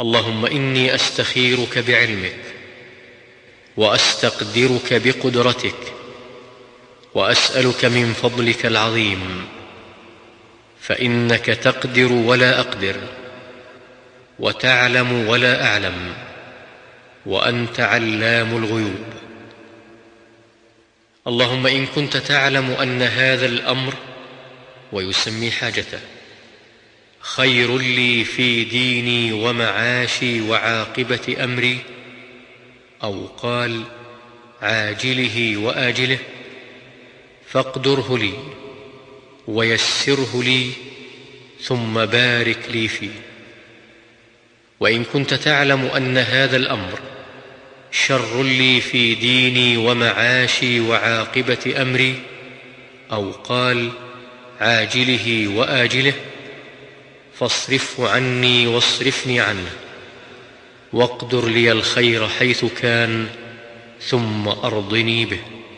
اللهم إني أستخيرك بعلمك وأستقدرك بقدرتك وأسألك من فضلك العظيم فإنك تقدر ولا أقدر وتعلم ولا أعلم وأنت علام الغيوب. اللهم إن كنت تعلم أن هذا الأمر ويسمي حاجته. خير لي في ديني ومعاشي وعاقبة أمري. أو قال عاجله وآجله فاقدره لي ويسره لي ثم بارك لي فيه. وإن كنت تعلم أن هذا الأمر شر لي في ديني ومعاشي وعاقبة أمري أو قال عاجله وآجله فاصرفه عني واصرفني عنه. واقدر لي الخير حيث كان ثم أرضني به.